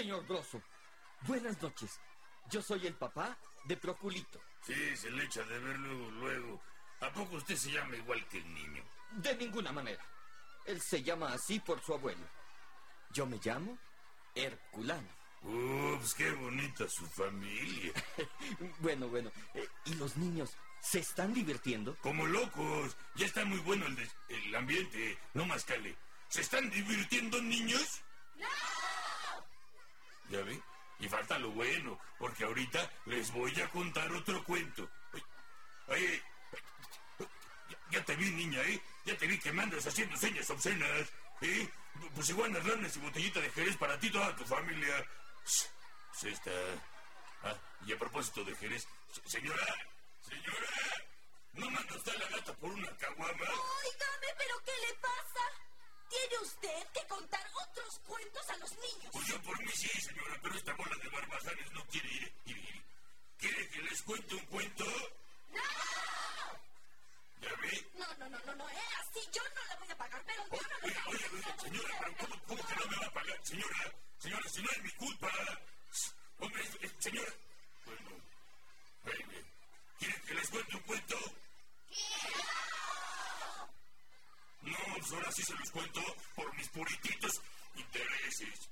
señor Grosso. Buenas noches. Yo soy el papá de Proculito. Sí, se le echa de ver luego, luego. ¿A poco usted se llama igual que el niño? De ninguna manera. Él se llama así por su abuelo. Yo me llamo Herculano. Ups, qué bonita su familia. bueno, bueno. Eh, ¿Y los niños se están divirtiendo? Como locos. Ya está muy bueno el, el ambiente. No más cale. ¿Se están divirtiendo, niños? ¡No! ¿Ya ve? Y falta lo bueno, porque ahorita les voy a contar otro cuento. Ay, ya, te vi, niña, ¿eh? Ya te vi que me andas haciendo señas obscenas, ¿eh? Pues igual ranas y botellita de Jerez para ti y toda tu familia. Se está... Ah, y a propósito de Jerez, señora, señora, ¿no manda usted la gata por una caguama? Óigame, ¿pero qué le pasa? Tiene usted que contar otros cuentos a los niños. Yo por mí sí, señora, pero esta bola de barbajanes no quiere ir, ir, ir. ¿Quiere que les cuente un cuento? ¡No! ¿Ya ve? No, no, no, no, no, eh, así yo no le voy a pagar, pero yo no le voy a pagar. Oye, oye, señora, pero ¿cómo, ¿cómo, que no me va a pagar? Señora, señora, si no es mi culpa. Hombre, señora. Bueno, bueno. ¿Quiere que les cuente un cuento? No, pues ahora sí se los cuento por mis purititos intereses.